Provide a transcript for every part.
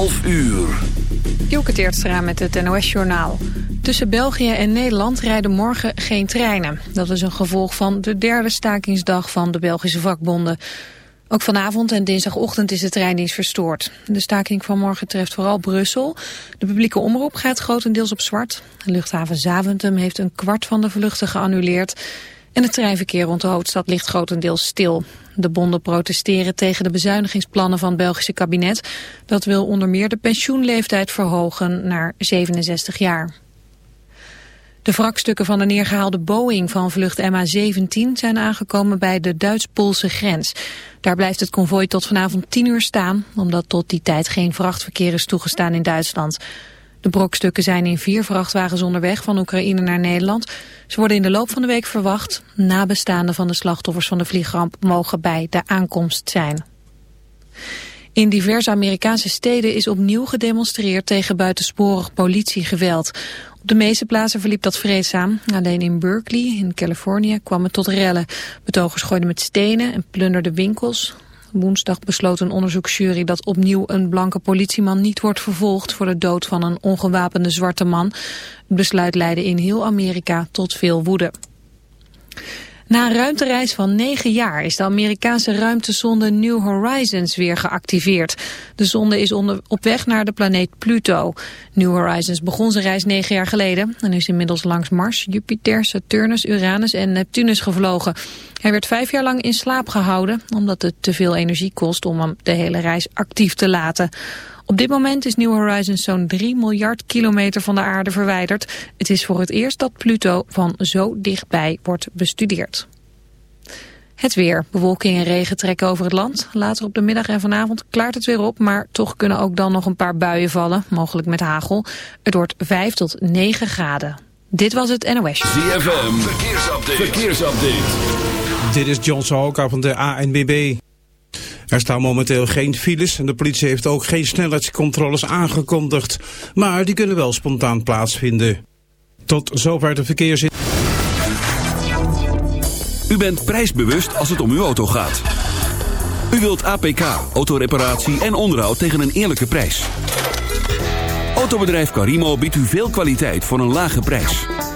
11 uur. Dielke Teertstra met het NOS-journaal. Tussen België en Nederland rijden morgen geen treinen. Dat is een gevolg van de derde stakingsdag van de Belgische vakbonden. Ook vanavond en dinsdagochtend is de treindienst verstoord. De staking van morgen treft vooral Brussel. De publieke omroep gaat grotendeels op zwart. Luchthaven Zaventem heeft een kwart van de vluchten geannuleerd. En het treinverkeer rond de hoofdstad ligt grotendeels stil. De bonden protesteren tegen de bezuinigingsplannen van het Belgische kabinet. Dat wil onder meer de pensioenleeftijd verhogen naar 67 jaar. De wrakstukken van de neergehaalde Boeing van vlucht MH17 zijn aangekomen bij de Duits-Poolse grens. Daar blijft het konvooi tot vanavond 10 uur staan, omdat tot die tijd geen vrachtverkeer is toegestaan in Duitsland. De brokstukken zijn in vier vrachtwagens onderweg van Oekraïne naar Nederland. Ze worden in de loop van de week verwacht. Nabestaanden van de slachtoffers van de vliegramp mogen bij de aankomst zijn. In diverse Amerikaanse steden is opnieuw gedemonstreerd tegen buitensporig politiegeweld. Op de meeste plaatsen verliep dat vreedzaam. Alleen in Berkeley, in Californië, kwam het tot rellen. Betogers gooiden met stenen en plunderden winkels. Woensdag besloot een onderzoeksjury dat opnieuw een blanke politieman niet wordt vervolgd voor de dood van een ongewapende zwarte man. Het besluit leidde in heel Amerika tot veel woede. Na een ruimtereis van negen jaar is de Amerikaanse ruimtesonde New Horizons weer geactiveerd. De zonde is onder, op weg naar de planeet Pluto. New Horizons begon zijn reis negen jaar geleden en is inmiddels langs Mars, Jupiter, Saturnus, Uranus en Neptunus gevlogen. Hij werd vijf jaar lang in slaap gehouden omdat het te veel energie kost om hem de hele reis actief te laten. Op dit moment is New Horizons zo'n 3 miljard kilometer van de aarde verwijderd. Het is voor het eerst dat Pluto van zo dichtbij wordt bestudeerd. Het weer. Bewolking en regen trekken over het land. Later op de middag en vanavond klaart het weer op, maar toch kunnen ook dan nog een paar buien vallen, mogelijk met hagel. Het wordt 5 tot 9 graden. Dit was het NOS. ZFM. Verkeersupdate. Verkeersupdate. Dit is John Sahoka van de ANBB. Er staan momenteel geen files en de politie heeft ook geen snelheidscontroles aangekondigd. Maar die kunnen wel spontaan plaatsvinden. Tot zover de verkeersin. U bent prijsbewust als het om uw auto gaat. U wilt APK, autoreparatie en onderhoud tegen een eerlijke prijs. Autobedrijf Carimo biedt u veel kwaliteit voor een lage prijs.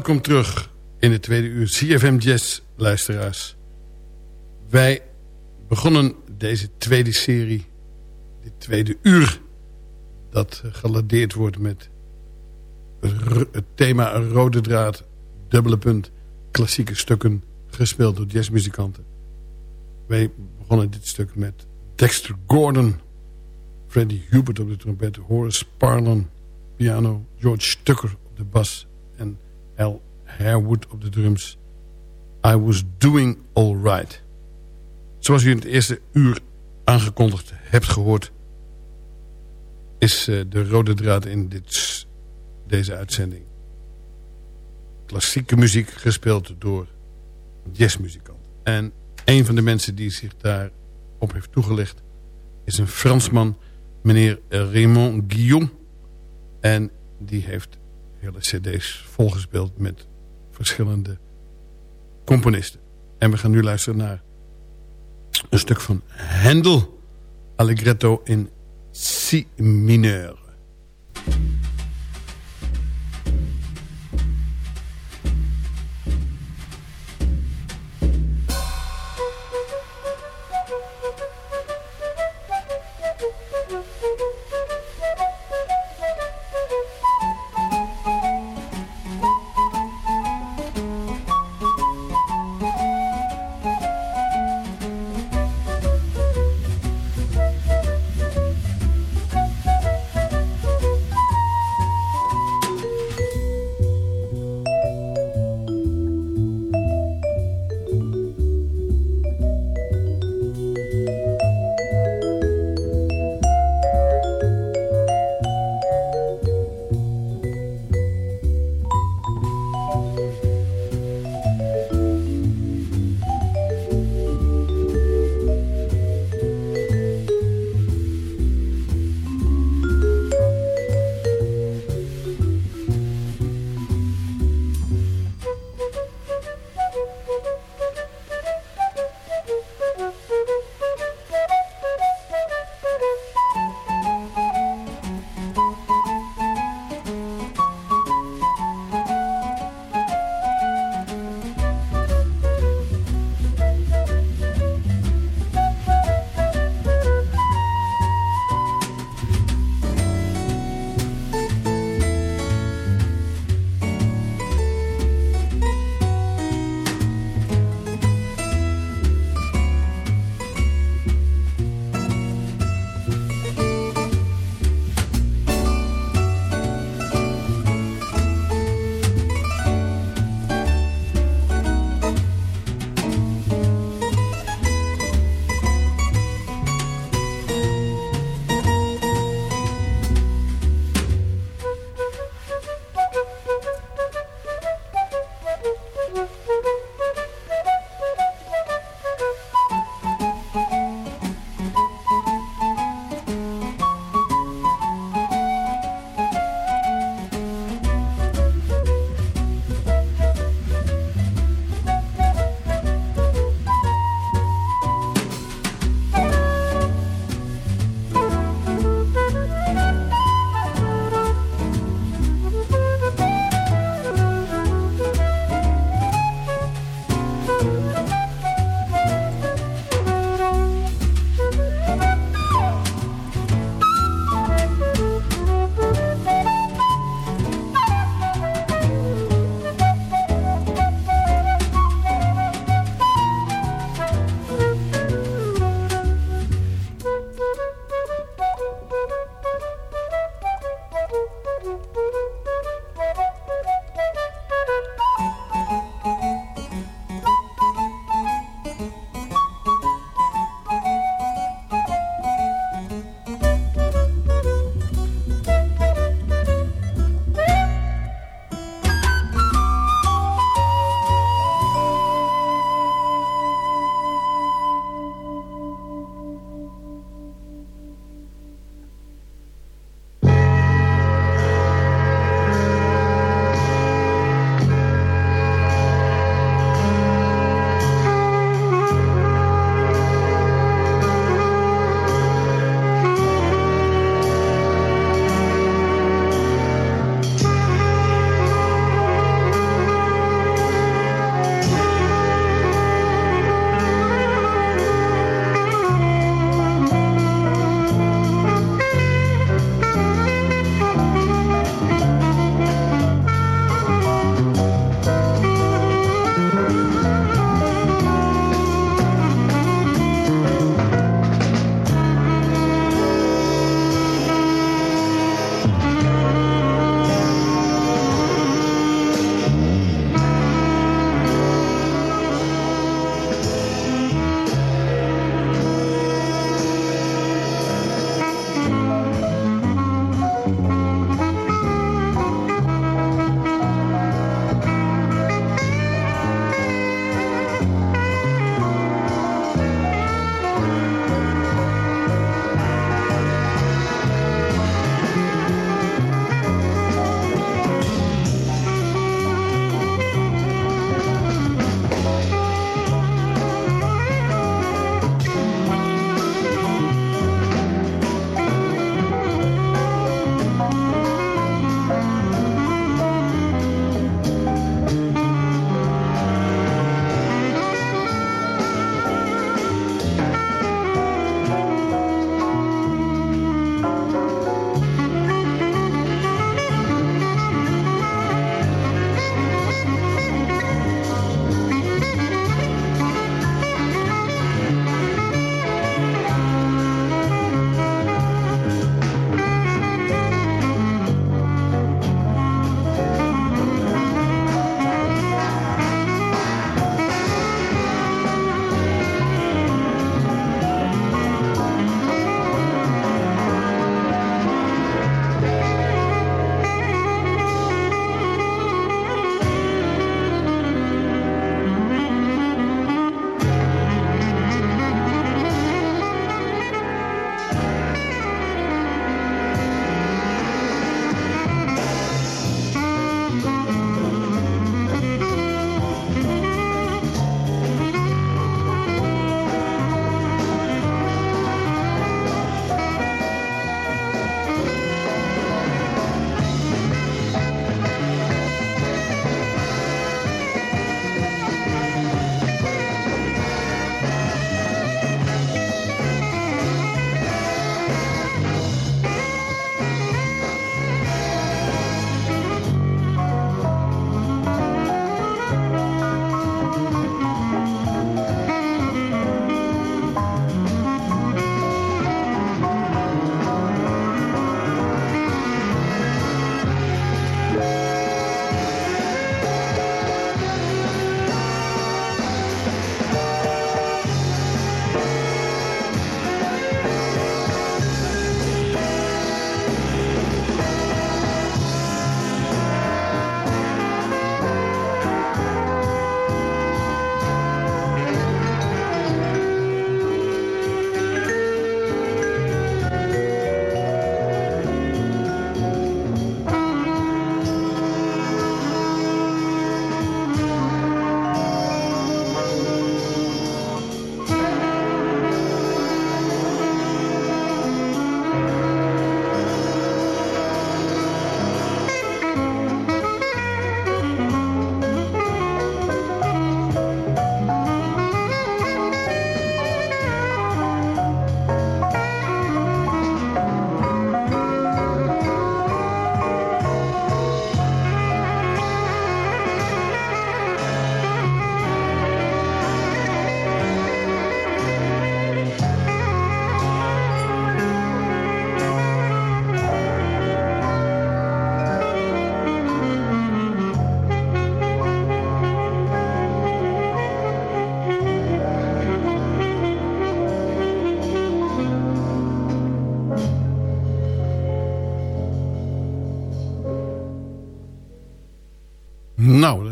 Welkom terug in het tweede uur CFM Jazz, luisteraars. Wij begonnen deze tweede serie, dit tweede uur... dat geladeerd wordt met het thema rode draad, dubbele punt... klassieke stukken gespeeld door jazzmuzikanten. Wij begonnen dit stuk met Dexter Gordon... Freddie Hubert op de trompet, Horace Parlan piano, George Tucker op de bas en Al Harewood op de drums. I was doing all right. Zoals u in het eerste uur aangekondigd hebt gehoord... is uh, de rode draad in dit, deze uitzending. Klassieke muziek gespeeld door jazzmuzikanten. En een van de mensen die zich daarop heeft toegelegd... is een Fransman, meneer Raymond Guillaume... En die heeft hele cd's volgespeeld met verschillende componisten. En we gaan nu luisteren naar een stuk van Handel, Allegretto in Si mineur.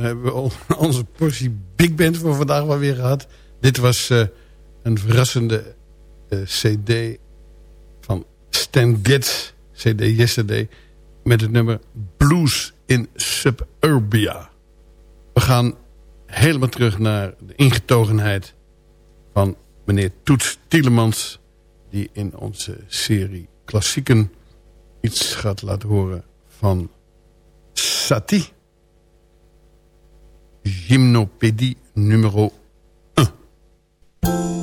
Hebben we onze portie big band voor vandaag wel weer gehad. Dit was eh, een verrassende eh, cd van Stan Getz, cd Yesterday... met het nummer Blues in Suburbia. We gaan helemaal terug naar de ingetogenheid van meneer Toets Tielemans... die in onze serie klassieken iets gaat laten horen van Satie. Gymnopédie numéro 1.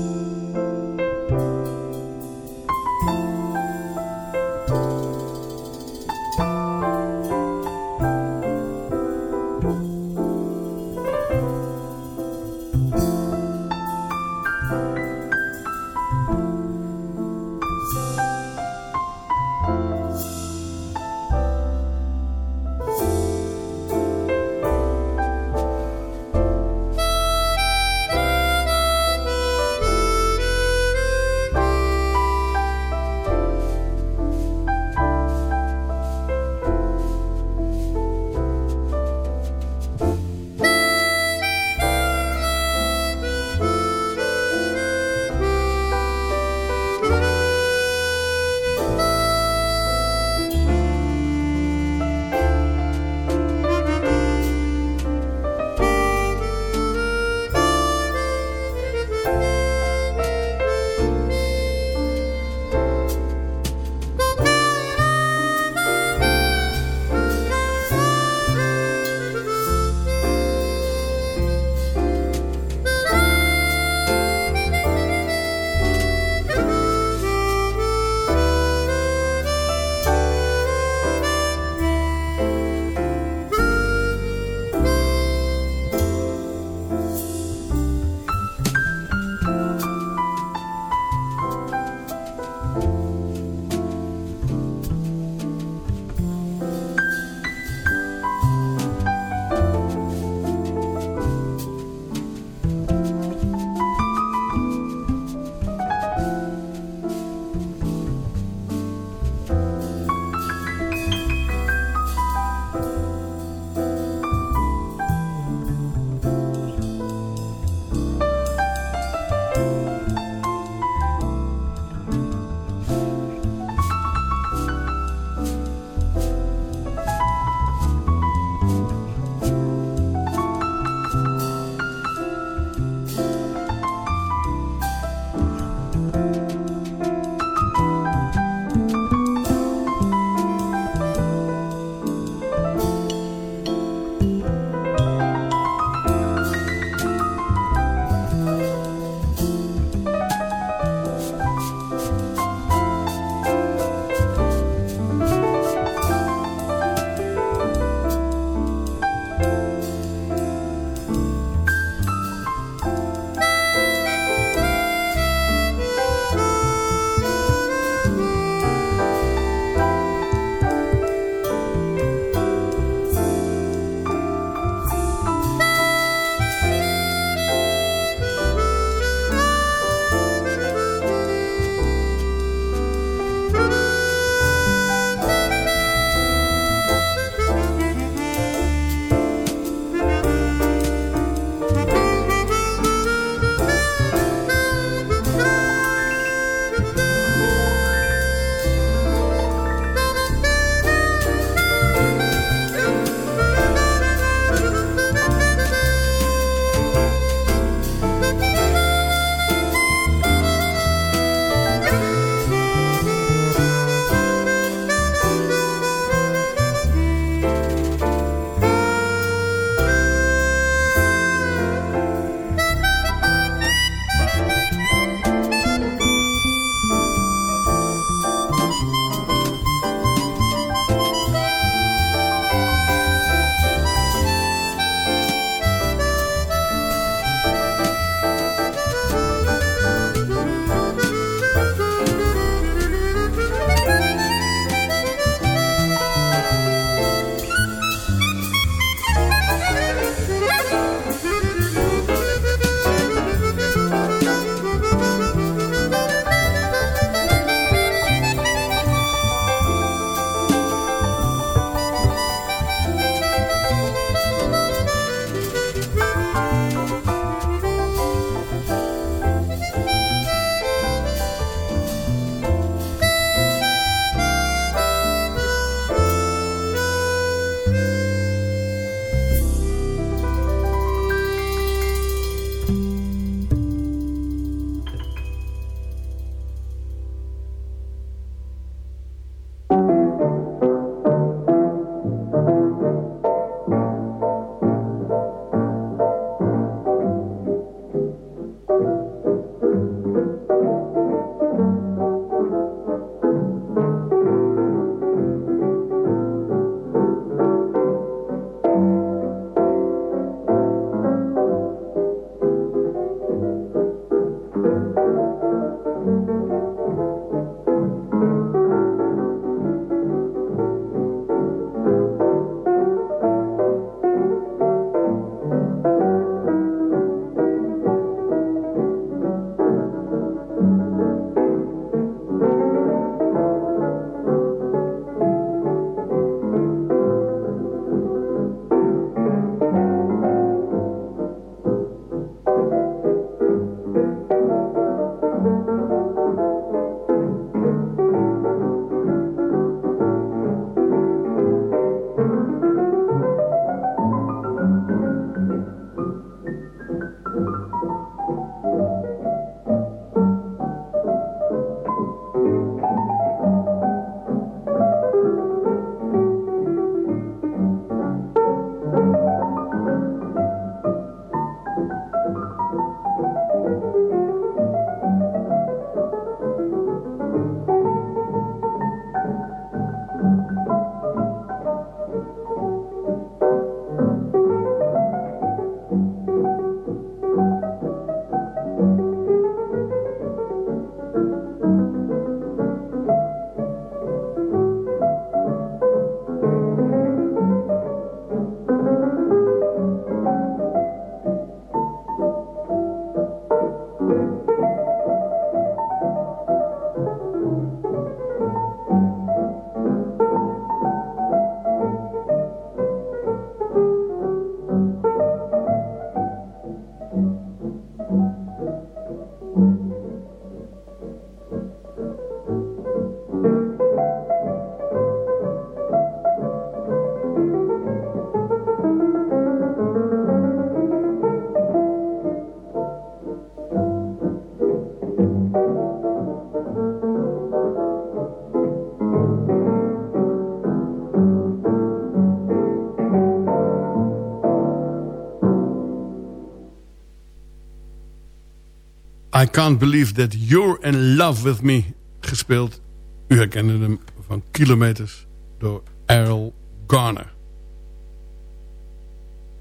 Can't Believe That You're in Love With Me gespeeld. U herkende hem van kilometers door Errol Garner.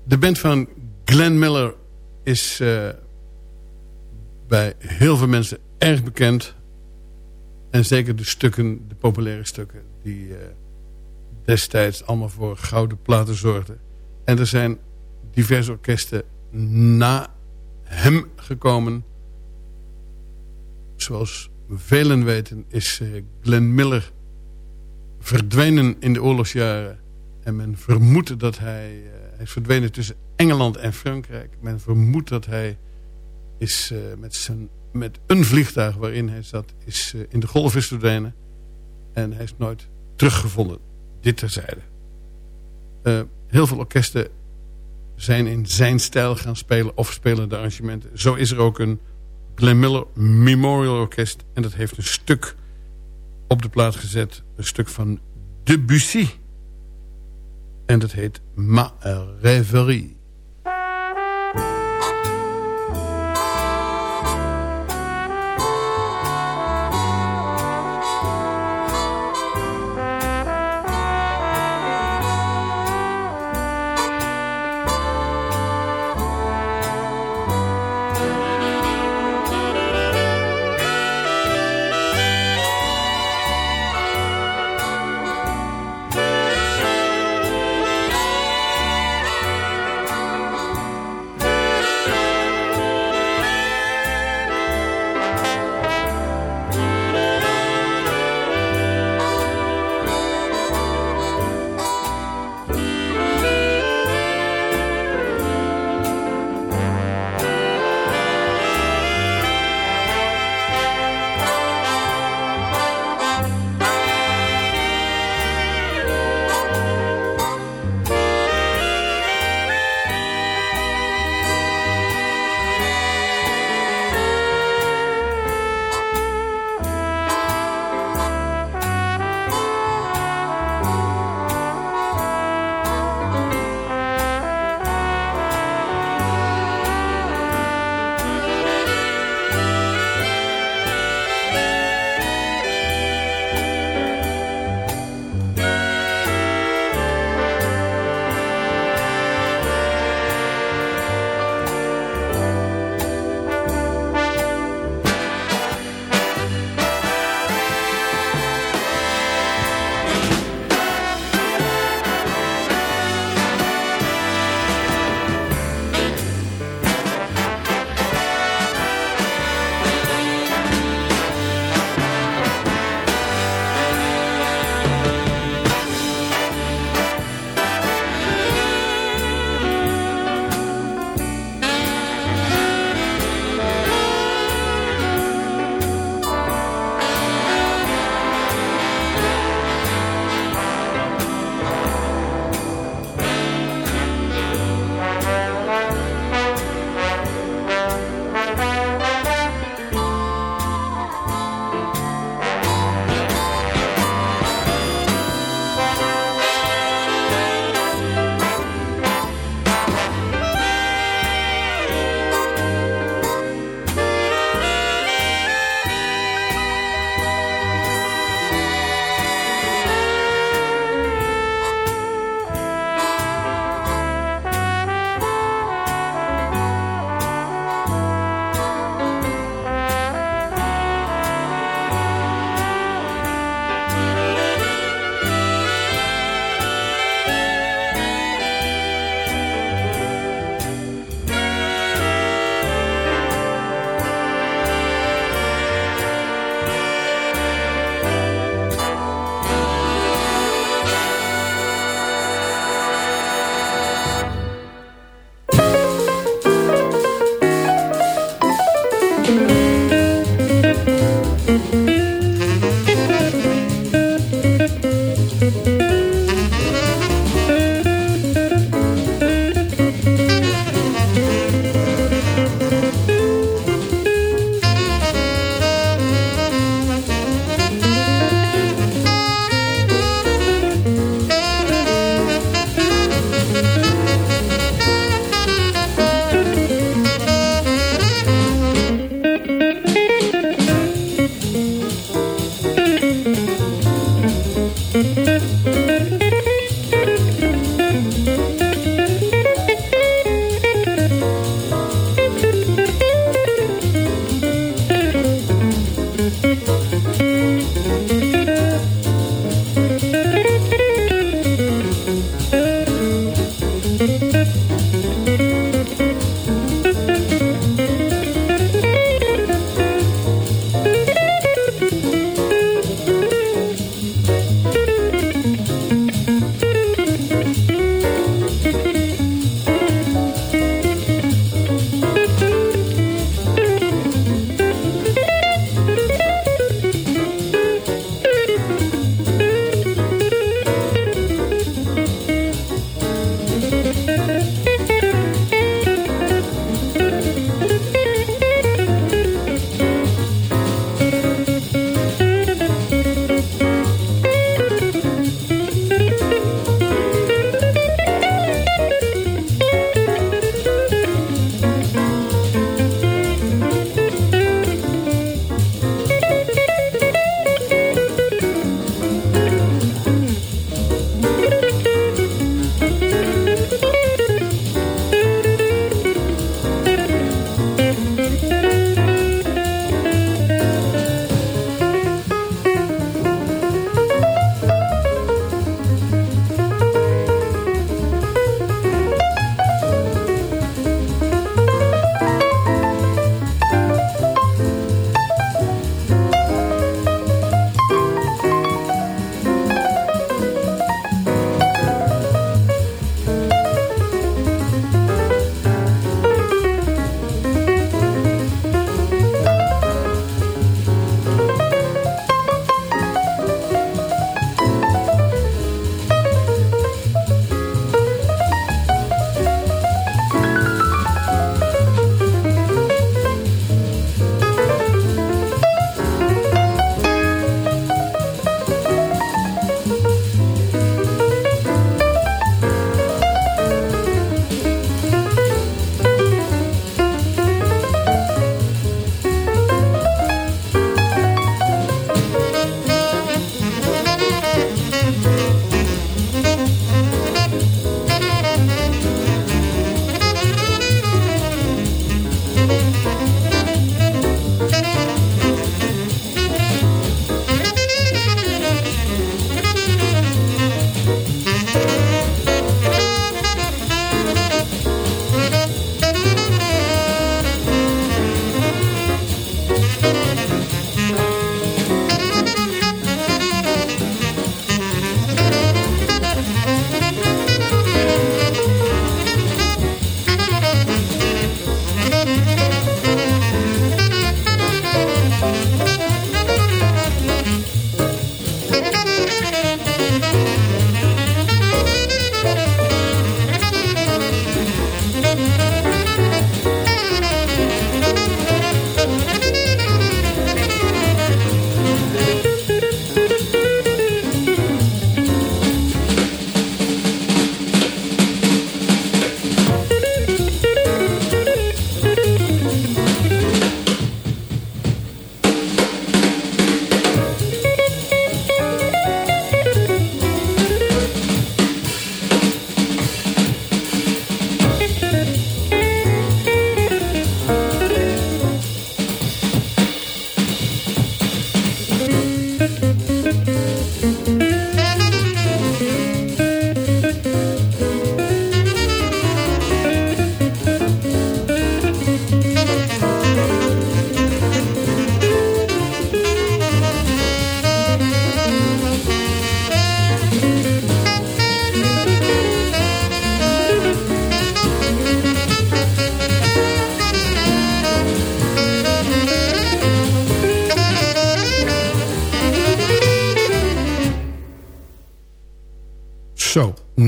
De band van Glenn Miller is uh, bij heel veel mensen erg bekend. En zeker de stukken, de populaire stukken... die uh, destijds allemaal voor gouden platen zorgden. En er zijn diverse orkesten na hem gekomen. Zoals velen weten is uh, Glenn Miller verdwenen in de oorlogsjaren. En men vermoedt dat hij, uh, hij is verdwenen tussen Engeland en Frankrijk. Men vermoedt dat hij is uh, met, zijn, met een vliegtuig waarin hij zat... is in de golf is verdwenen. En hij is nooit teruggevonden. Dit terzijde. heel veel orkesten zijn in zijn stijl gaan spelen of spelen de arrangementen. Zo is er ook een Glenn Miller Memorial Orkest. En dat heeft een stuk op de plaats gezet. Een stuk van Debussy. En dat heet Ma Rêverie.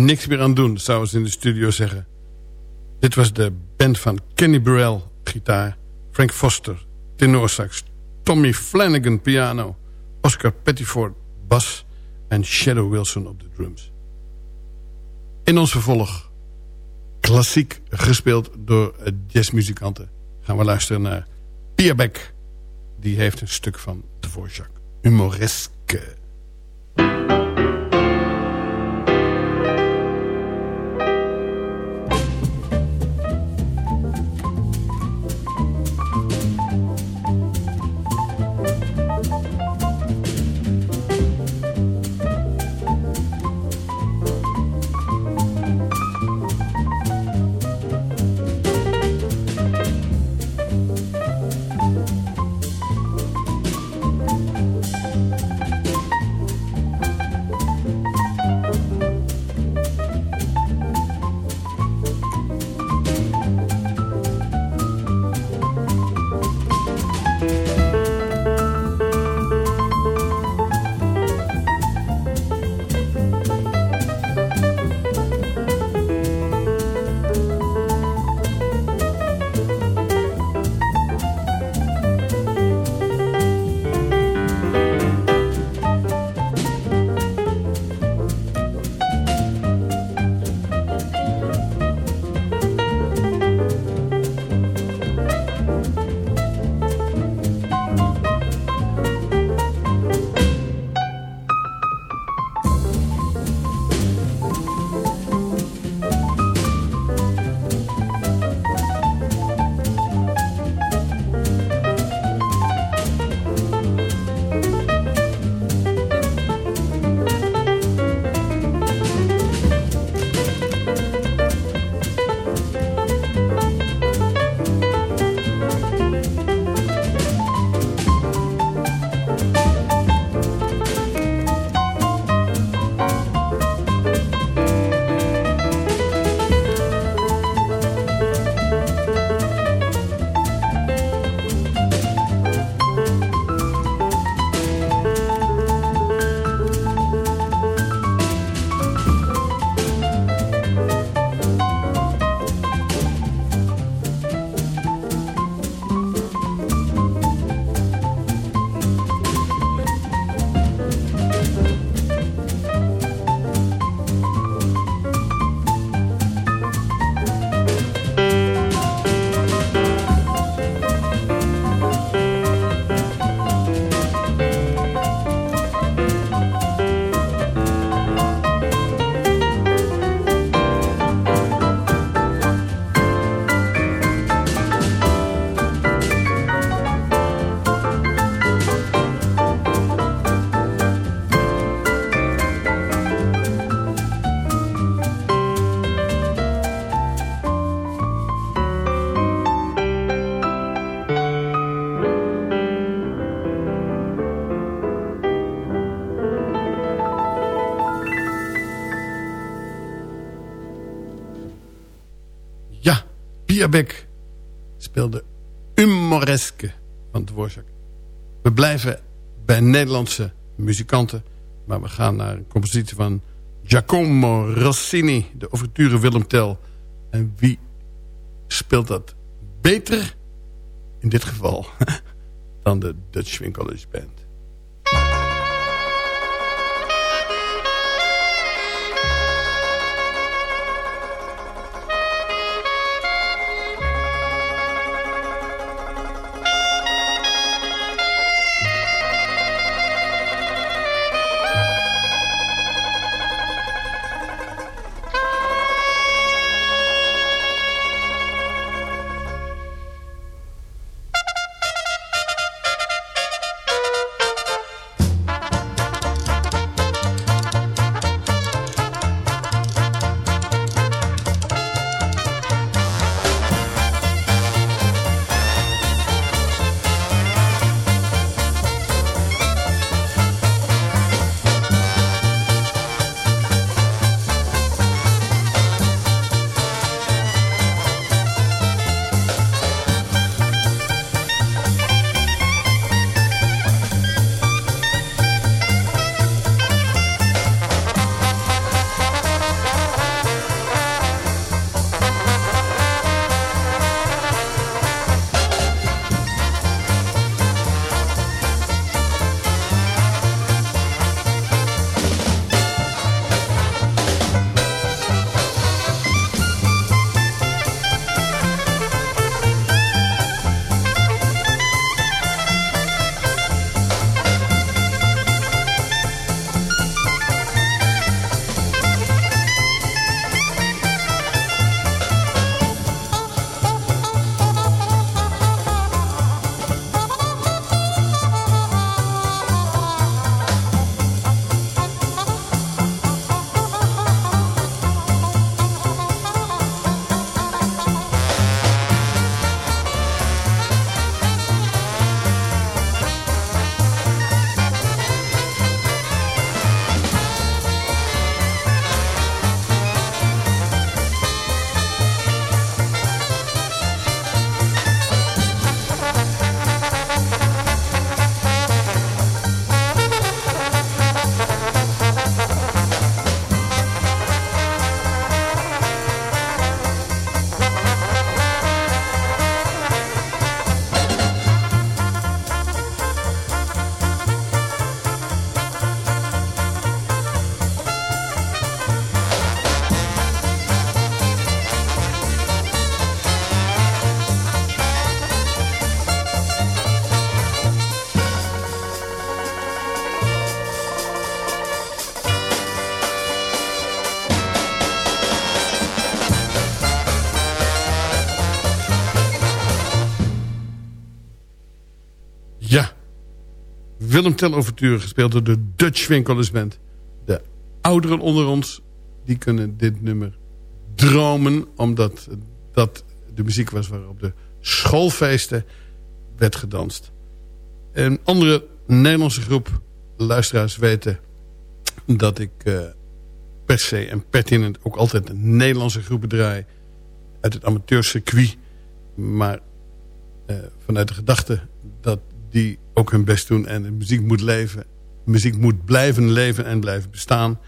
Niks meer aan doen, zouden ze in de studio zeggen. Dit was de band van Kenny Burrell, gitaar... Frank Foster, tenorsax... Tommy Flanagan, piano... Oscar Pettiford, bas... en Shadow Wilson op de drums. In ons vervolg, klassiek gespeeld door jazzmuzikanten... gaan we luisteren naar Pia Beck. Die heeft een stuk van Dvorak. Humoreske. Pia Beck speelde Umoreske van Dvorak. We blijven bij Nederlandse muzikanten... maar we gaan naar een compositie van Giacomo Rossini... de overture Willem Tell. En wie speelt dat beter, in dit geval, dan de Dutch Swing College Band? Willem Tell Overture gespeeld door de Dutch Winkelers Band. De ouderen onder ons, die kunnen dit nummer dromen... omdat dat de muziek was waarop de schoolfeesten werd gedanst. Een andere Nederlandse groep luisteraars weten... dat ik uh, per se en pertinent ook altijd Nederlandse groepen draai... uit het amateurcircuit. Maar uh, vanuit de gedachte dat die ook hun best doen en muziek moet leven. Muziek moet blijven leven en blijven bestaan.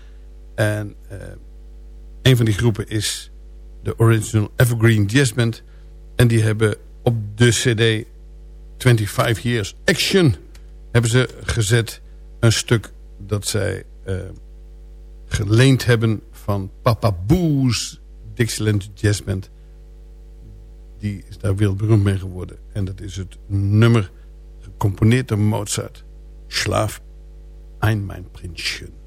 En uh, een van die groepen is de Original Evergreen Jazz Band. En die hebben op de cd 25 Years Action... hebben ze gezet een stuk dat zij uh, geleend hebben van Papa Boo's Dixieland Jazz Band. Die is daar wereldberoemd mee geworden. En dat is het nummer gecomponeerd door Mozart. Schlaf ein mein Prinzchen.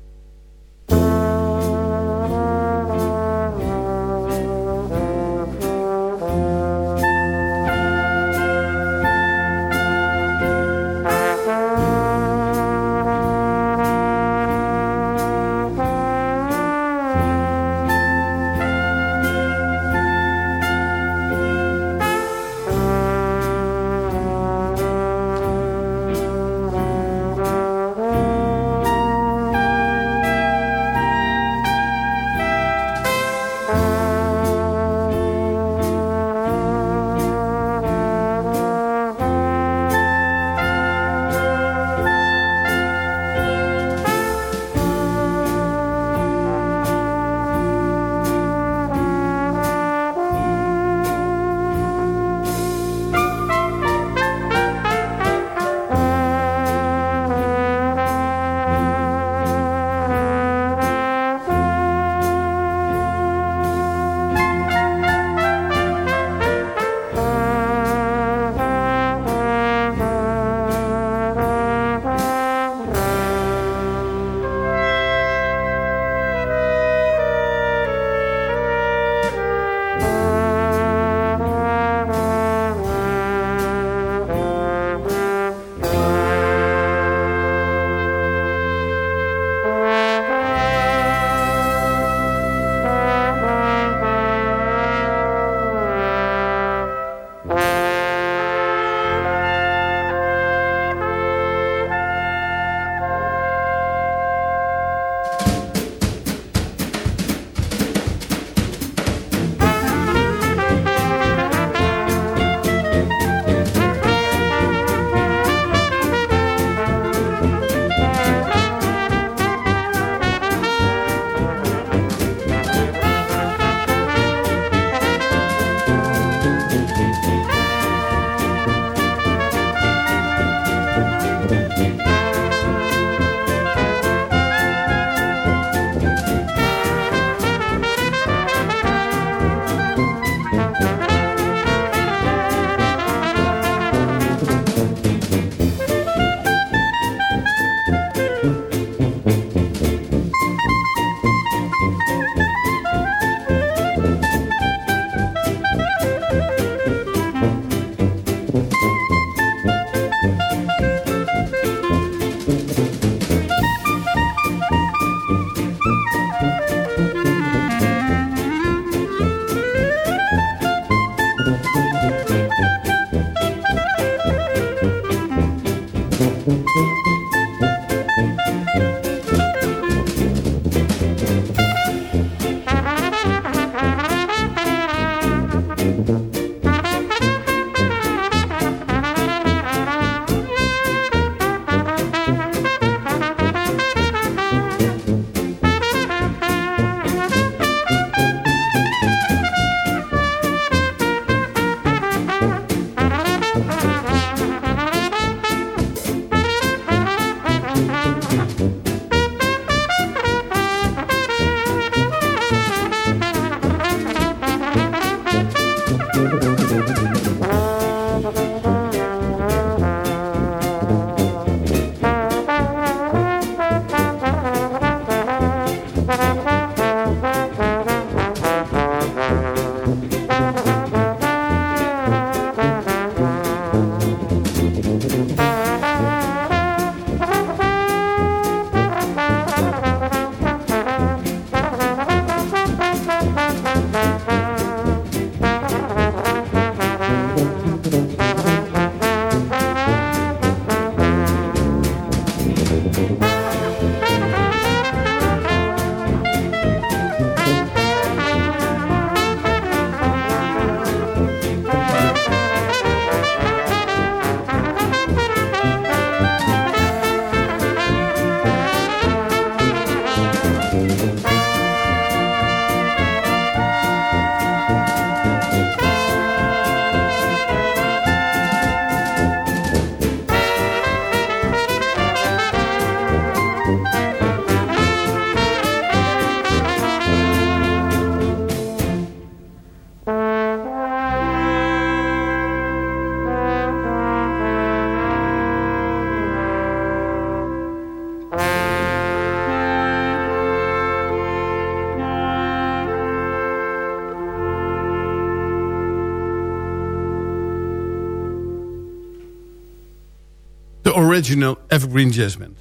Original Evergreen Jazz Band.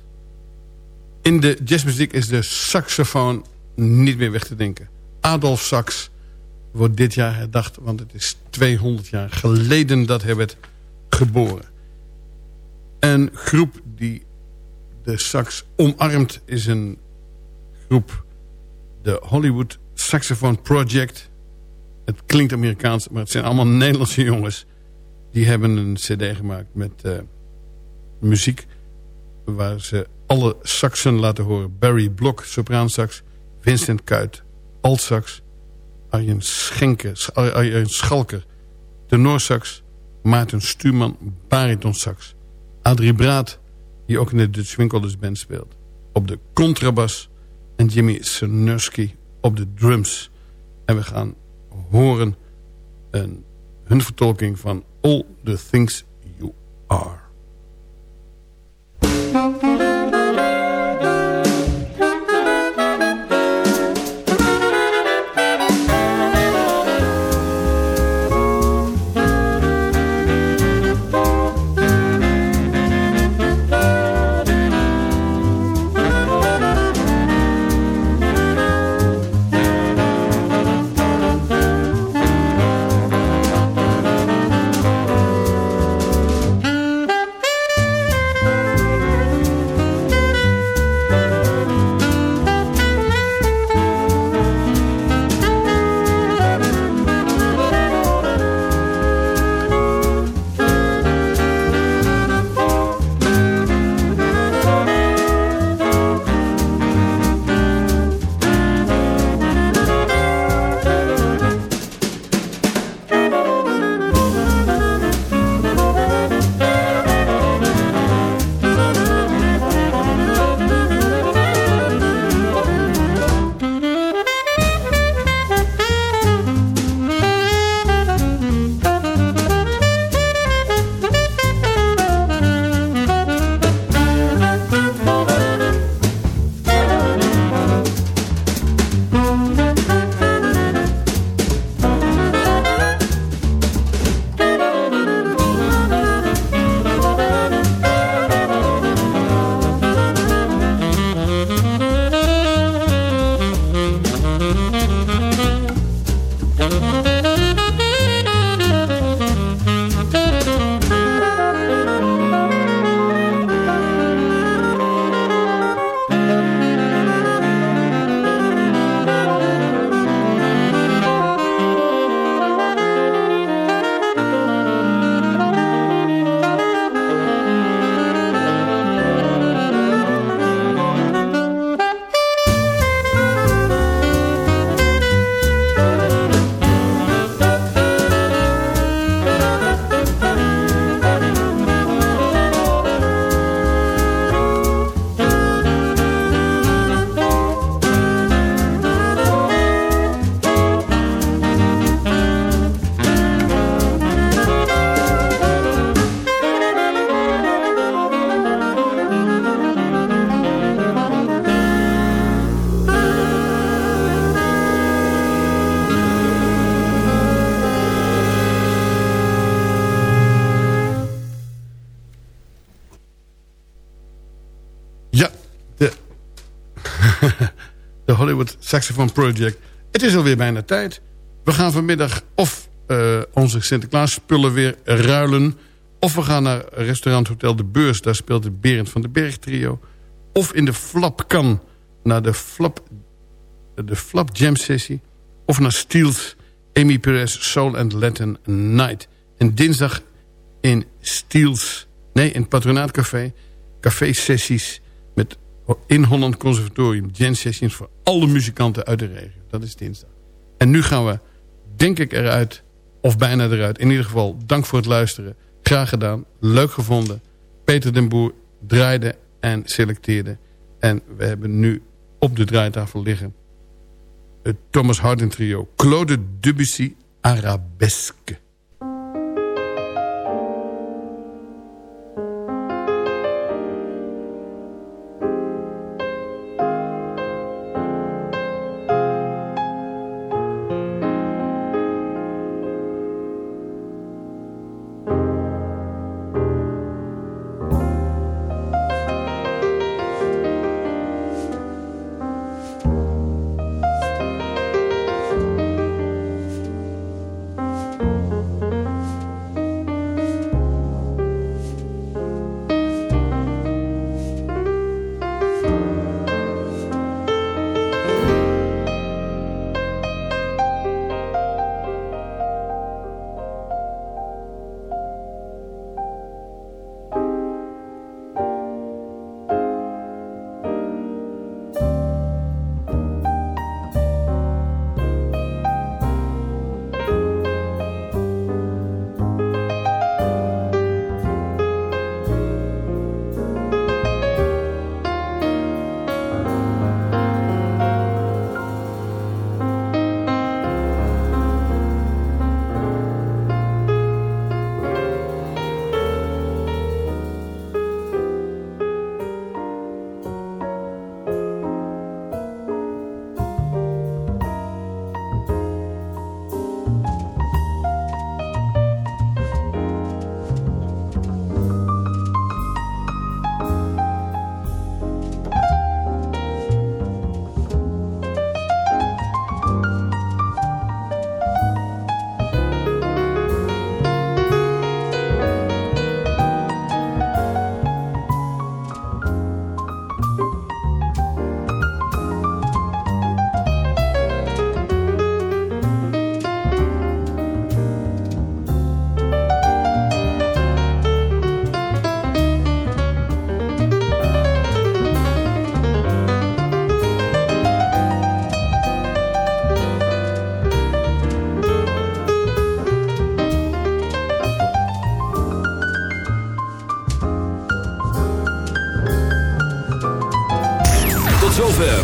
In de jazzmuziek is de saxofoon niet meer weg te denken. Adolf Sax wordt dit jaar herdacht, want het is 200 jaar geleden dat hij werd geboren. Een groep die de sax omarmt is een groep, de Hollywood Saxophone Project. Het klinkt Amerikaans, maar het zijn allemaal Nederlandse jongens. Die hebben een cd gemaakt met uh, muziek waar ze alle saxen laten horen. Barry Blok, sopraansax, Vincent Kuit, altsax, Arjen, Schenke, Arjen Schalker, tenorsax, Maarten Stuurman, baritonsax. Adrie Braat, die ook in de Dutch Winkelders Band speelt, op de contrabas. En Jimmy Senurski op de drums. En we gaan horen een, hun vertolking van All the Things You Are. Thank you. Hollywood Saxophone Project. Het is alweer bijna tijd. We gaan vanmiddag of uh, onze Sinterklaas spullen weer ruilen... of we gaan naar restaurant Hotel De Beurs. Daar speelt de Berend van den Berg trio. Of in de Flapkan naar de Flap, de Flap Jam sessie. Of naar Steels, Amy Perez Soul and Latin Night. En dinsdag in Steels, nee in het Patronaatcafé... café sessies met in Holland Conservatorium jam sessions voor alle muzikanten uit de regio. Dat is dinsdag. En nu gaan we, denk ik, eruit, of bijna eruit. In ieder geval, dank voor het luisteren. Graag gedaan, leuk gevonden. Peter den Boer draaide en selecteerde. En we hebben nu op de draaitafel liggen... het Thomas Harden trio. Claude Debussy Arabesque.